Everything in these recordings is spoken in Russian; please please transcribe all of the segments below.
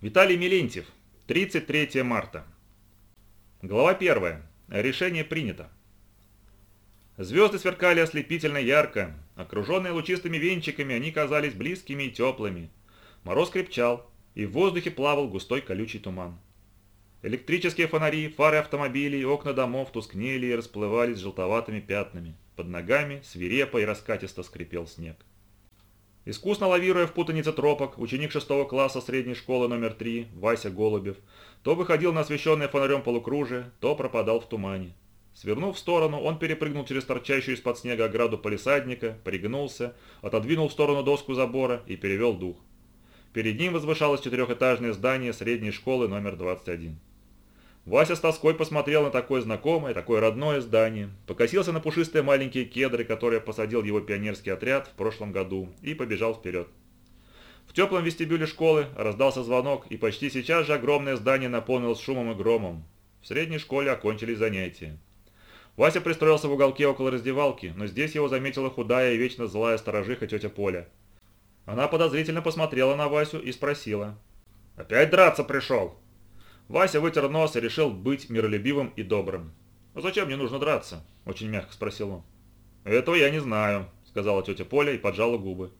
Виталий Милентьев. 33 марта. Глава 1. Решение принято. Звезды сверкали ослепительно ярко. Окруженные лучистыми венчиками, они казались близкими и теплыми. Мороз крепчал, и в воздухе плавал густой колючий туман. Электрические фонари, фары автомобилей, окна домов тускнели и расплывались желтоватыми пятнами. Под ногами свирепо и раскатисто скрипел снег. Искусно лавируя в путанице тропок, ученик шестого класса средней школы номер три, Вася Голубев, то выходил на освещенное фонарем полукружие, то пропадал в тумане. Свернув в сторону, он перепрыгнул через торчащую из-под снега ограду полисадника, пригнулся, отодвинул в сторону доску забора и перевел дух. Перед ним возвышалось четырехэтажное здание средней школы номер 21. Вася с тоской посмотрел на такое знакомое, такое родное здание, покосился на пушистые маленькие кедры, которые посадил его пионерский отряд в прошлом году, и побежал вперед. В теплом вестибюле школы раздался звонок, и почти сейчас же огромное здание наполнилось шумом и громом. В средней школе окончились занятия. Вася пристроился в уголке около раздевалки, но здесь его заметила худая и вечно злая сторожиха тетя Поля. Она подозрительно посмотрела на Васю и спросила. «Опять драться пришел?» Вася вытер нос и решил быть миролюбивым и добрым. «А зачем мне нужно драться?» – очень мягко спросил он. «Этого я не знаю», – сказала тетя Поля и поджала губы.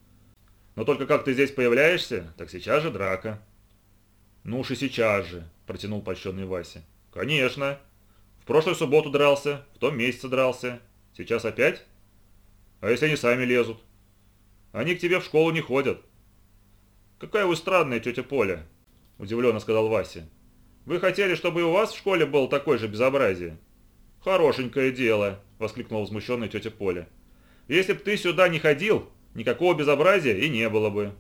«Но только как ты здесь появляешься, так сейчас же драка». «Ну уж и сейчас же», – протянул польщенный Вася. «Конечно. В прошлую субботу дрался, в том месяце дрался. Сейчас опять? А если они сами лезут? Они к тебе в школу не ходят». «Какая вы странная, тетя Поля», – удивленно сказал Вася. Вы хотели, чтобы и у вас в школе было такое же безобразие?» «Хорошенькое дело», – воскликнула возмущенная тетя Поля. «Если б ты сюда не ходил, никакого безобразия и не было бы».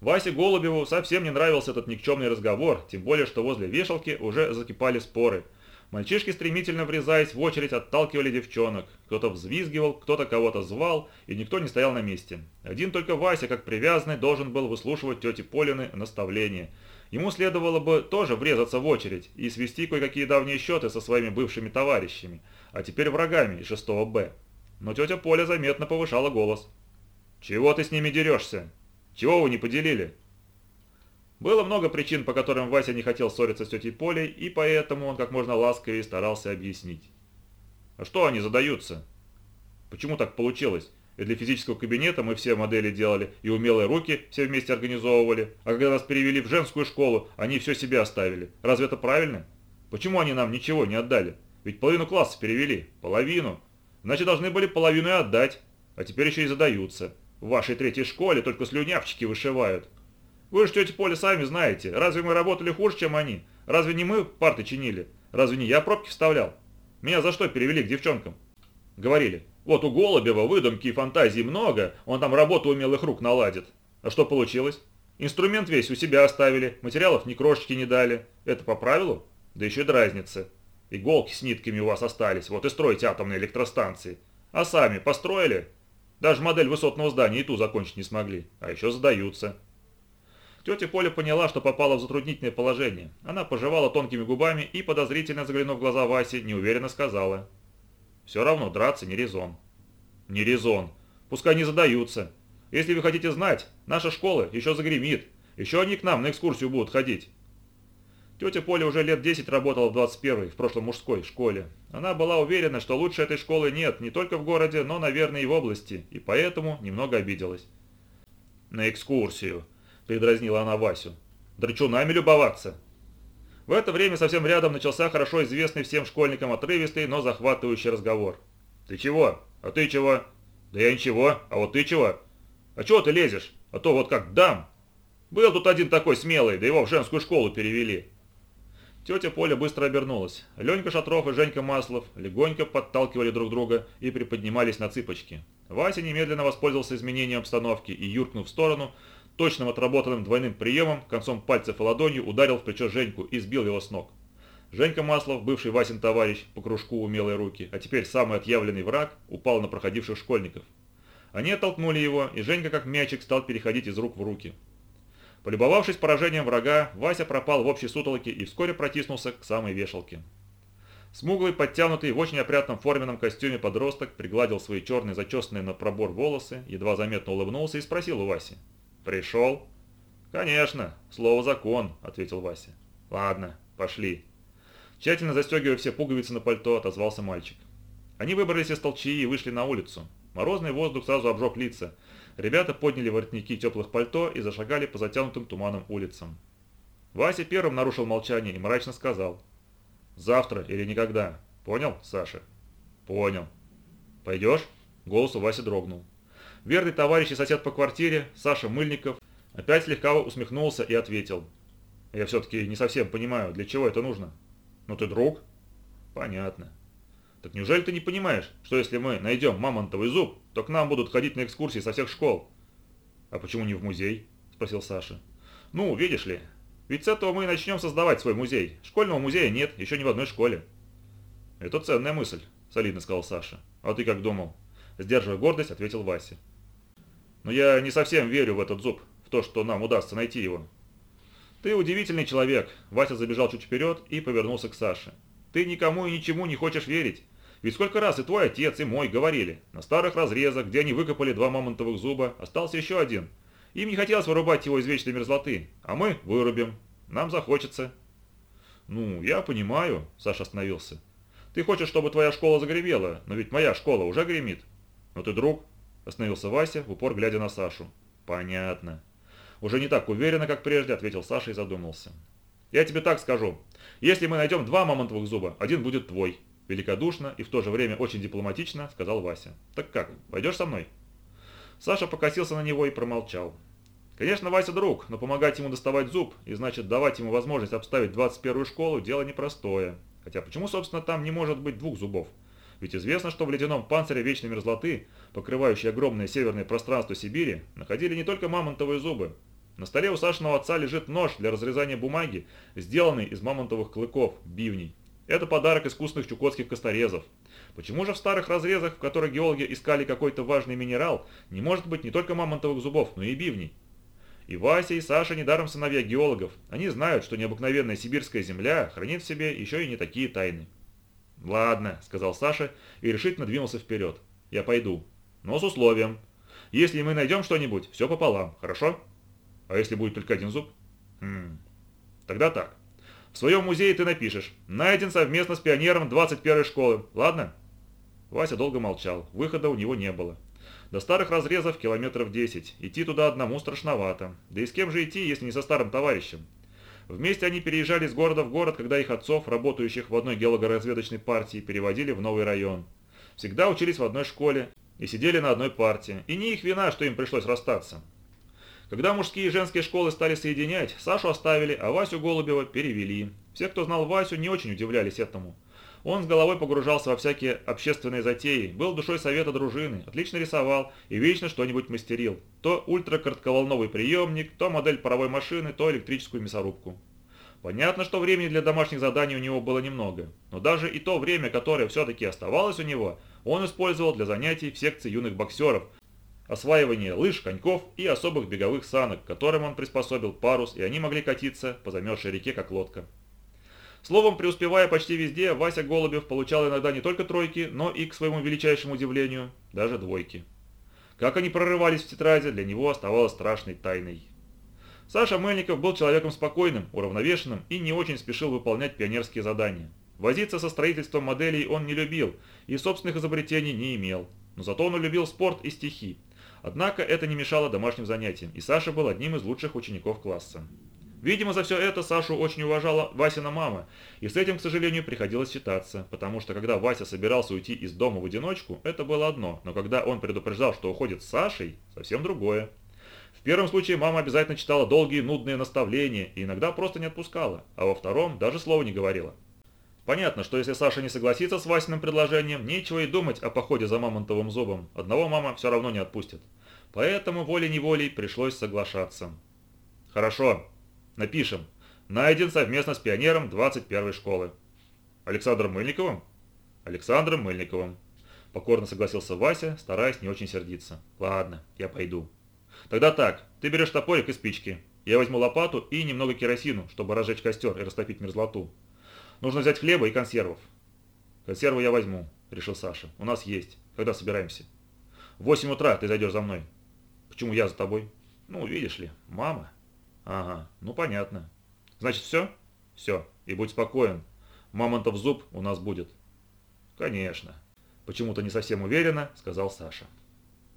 Васе Голубеву совсем не нравился этот никчемный разговор, тем более, что возле вешалки уже закипали споры. Мальчишки, стремительно врезаясь в очередь, отталкивали девчонок. Кто-то взвизгивал, кто-то кого-то звал, и никто не стоял на месте. Один только Вася, как привязанный, должен был выслушивать тети Полины наставления – Ему следовало бы тоже врезаться в очередь и свести кое-какие давние счеты со своими бывшими товарищами, а теперь врагами из 6 Б. Но тетя Поля заметно повышала голос. «Чего ты с ними дерешься? Чего вы не поделили?» Было много причин, по которым Вася не хотел ссориться с тетей Полей, и поэтому он как можно ласковее старался объяснить. «А что они задаются? Почему так получилось? И для физического кабинета мы все модели делали, и умелые руки все вместе организовывали. А когда нас перевели в женскую школу, они все себе оставили. Разве это правильно? Почему они нам ничего не отдали? Ведь половину класса перевели. Половину. Значит, должны были половину и отдать. А теперь еще и задаются. В вашей третьей школе только слюнявчики вышивают. Вы же, тетя Поля, сами знаете. Разве мы работали хуже, чем они? Разве не мы парты чинили? Разве не я пробки вставлял? Меня за что перевели к девчонкам? Говорили, вот у Голубева выдумки и фантазии много, он там работу умелых рук наладит. А что получилось? Инструмент весь у себя оставили, материалов ни крошечки не дали. Это по правилу? Да еще и дразнится. Иголки с нитками у вас остались, вот и строите атомные электростанции. А сами построили? Даже модель высотного здания и ту закончить не смогли. А еще задаются. Тетя Поля поняла, что попала в затруднительное положение. Она пожевала тонкими губами и, подозрительно заглянув в глаза Васи, неуверенно сказала – все равно драться не резон. Не резон. Пускай не задаются. Если вы хотите знать, наша школа еще загремит. Еще они к нам на экскурсию будут ходить. Тетя Поля уже лет 10 работала в 21-й, в прошлом мужской школе. Она была уверена, что лучше этой школы нет не только в городе, но, наверное, и в области, и поэтому немного обиделась. «На экскурсию», – передразнила она Васю. «Драчунами любоваться. В это время совсем рядом начался хорошо известный всем школьникам отрывистый, но захватывающий разговор. «Ты чего? А ты чего?» «Да я ничего. А вот ты чего?» «А чего ты лезешь? А то вот как дам!» «Был тут один такой смелый, да его в женскую школу перевели». Тетя Поля быстро обернулась. Ленька Шатров и Женька Маслов легонько подталкивали друг друга и приподнимались на цыпочки. Вася немедленно воспользовался изменением обстановки и, юркнув в сторону, точным отработанным двойным приемом, концом пальцев и ладонью ударил в плечо Женьку и сбил его с ног. Женька Маслов, бывший Васин товарищ по кружку умелой руки, а теперь самый отъявленный враг, упал на проходивших школьников. Они оттолкнули его, и Женька как мячик стал переходить из рук в руки. Полюбовавшись поражением врага, Вася пропал в общей сутолоке и вскоре протиснулся к самой вешалке. Смуглый, подтянутый, в очень опрятном форменном костюме подросток пригладил свои черные зачесанные на пробор волосы, едва заметно улыбнулся и спросил у Васи. «Пришел?» «Конечно, слово закон», — ответил Вася. «Ладно, пошли». Тщательно застегивая все пуговицы на пальто, отозвался мальчик. Они выбрались из толчии и вышли на улицу. Морозный воздух сразу обжег лица. Ребята подняли воротники теплых пальто и зашагали по затянутым туманом улицам. Вася первым нарушил молчание и мрачно сказал. «Завтра или никогда. Понял, Саша?» «Понял». «Пойдешь?» Голос у Васи дрогнул. Верный товарищ и сосед по квартире, Саша Мыльников, опять слегка усмехнулся и ответил. «Я все-таки не совсем понимаю, для чего это нужно?» «Ну ты друг?» «Понятно». «Так неужели ты не понимаешь, что если мы найдем мамонтовый зуб, то к нам будут ходить на экскурсии со всех школ?» «А почему не в музей?» – спросил Саша. «Ну, видишь ли, ведь с этого мы и начнем создавать свой музей. Школьного музея нет, еще ни в одной школе». «Это ценная мысль», – солидно сказал Саша. «А ты как думал?» Сдерживая гордость, ответил Вася. «Но я не совсем верю в этот зуб, в то, что нам удастся найти его». «Ты удивительный человек», – Вася забежал чуть вперед и повернулся к Саше. «Ты никому и ничему не хочешь верить. Ведь сколько раз и твой отец, и мой говорили, на старых разрезах, где они выкопали два мамонтовых зуба, остался еще один. Им не хотелось вырубать его из вечной мерзлоты, а мы вырубим. Нам захочется». «Ну, я понимаю», – Саша остановился. «Ты хочешь, чтобы твоя школа загремела, но ведь моя школа уже гремит». «Ну ты друг?» – остановился Вася, в упор глядя на Сашу. «Понятно». Уже не так уверенно, как прежде, ответил Саша и задумался. «Я тебе так скажу. Если мы найдем два мамонтовых зуба, один будет твой. Великодушно и в то же время очень дипломатично сказал Вася. «Так как, пойдешь со мной?» Саша покосился на него и промолчал. Конечно, Вася друг, но помогать ему доставать зуб, и значит давать ему возможность обставить 21-ю школу, дело непростое. Хотя почему, собственно, там не может быть двух зубов? Ведь известно, что в ледяном панцире вечной мерзлоты, покрывающей огромное северное пространство Сибири, находили не только мамонтовые зубы. На столе у Сашиного отца лежит нож для разрезания бумаги, сделанный из мамонтовых клыков, бивней. Это подарок искусных чукотских косторезов. Почему же в старых разрезах, в которых геологи искали какой-то важный минерал, не может быть не только мамонтовых зубов, но и бивней? И Вася, и Саша недаром сыновья геологов. Они знают, что необыкновенная сибирская земля хранит в себе еще и не такие тайны. «Ладно», — сказал Саша и решительно двинулся вперед. «Я пойду. Но с условием. Если мы найдем что-нибудь, все пополам, хорошо? А если будет только один зуб?» «Хм. Тогда так. В своем музее ты напишешь. Найден совместно с пионером 21 школы. Ладно?» Вася долго молчал. Выхода у него не было. До старых разрезов километров 10. Идти туда одному страшновато. Да и с кем же идти, если не со старым товарищем? Вместе они переезжали из города в город, когда их отцов, работающих в одной геологоразведочной партии, переводили в новый район. Всегда учились в одной школе и сидели на одной партии. И не их вина, что им пришлось расстаться. Когда мужские и женские школы стали соединять, Сашу оставили, а Васю Голубева перевели. Все, кто знал Васю, не очень удивлялись этому. Он с головой погружался во всякие общественные затеи, был душой совета дружины, отлично рисовал и вечно что-нибудь мастерил. То ультракоротковолновый приемник, то модель паровой машины, то электрическую мясорубку. Понятно, что времени для домашних заданий у него было немного, но даже и то время, которое все-таки оставалось у него, он использовал для занятий в секции юных боксеров, осваивание лыж, коньков и особых беговых санок, которым он приспособил парус, и они могли катиться по замерзшей реке, как лодка. Словом, преуспевая почти везде, Вася Голубев получал иногда не только тройки, но и, к своему величайшему удивлению, даже двойки. Как они прорывались в тетради, для него оставалось страшной тайной. Саша Мельников был человеком спокойным, уравновешенным и не очень спешил выполнять пионерские задания. Возиться со строительством моделей он не любил и собственных изобретений не имел. Но зато он любил спорт и стихи. Однако это не мешало домашним занятиям, и Саша был одним из лучших учеников класса. Видимо, за все это Сашу очень уважала Васина мама, и с этим, к сожалению, приходилось считаться, потому что когда Вася собирался уйти из дома в одиночку, это было одно, но когда он предупреждал, что уходит с Сашей, совсем другое. В первом случае мама обязательно читала долгие нудные наставления и иногда просто не отпускала, а во втором даже слова не говорила. Понятно, что если Саша не согласится с Васиным предложением, нечего и думать о походе за мамонтовым зубом. Одного мама все равно не отпустит. Поэтому волей-неволей пришлось соглашаться. Хорошо, напишем. Найден совместно с пионером 21 школы. Александром Мыльниковым? Александром Мыльниковым. Покорно согласился Вася, стараясь не очень сердиться. Ладно, я пойду. Тогда так, ты берешь топорик и спички. Я возьму лопату и немного керосину, чтобы разжечь костер и растопить мерзлоту. Нужно взять хлеба и консервов. Консервы я возьму, решил Саша. У нас есть. Когда собираемся? В 8 утра ты зайдешь за мной. Почему я за тобой? Ну, видишь ли, мама. Ага, ну понятно. Значит, все? Все. И будь спокоен. Мамонтов зуб у нас будет. Конечно. Почему-то не совсем уверенно, сказал Саша.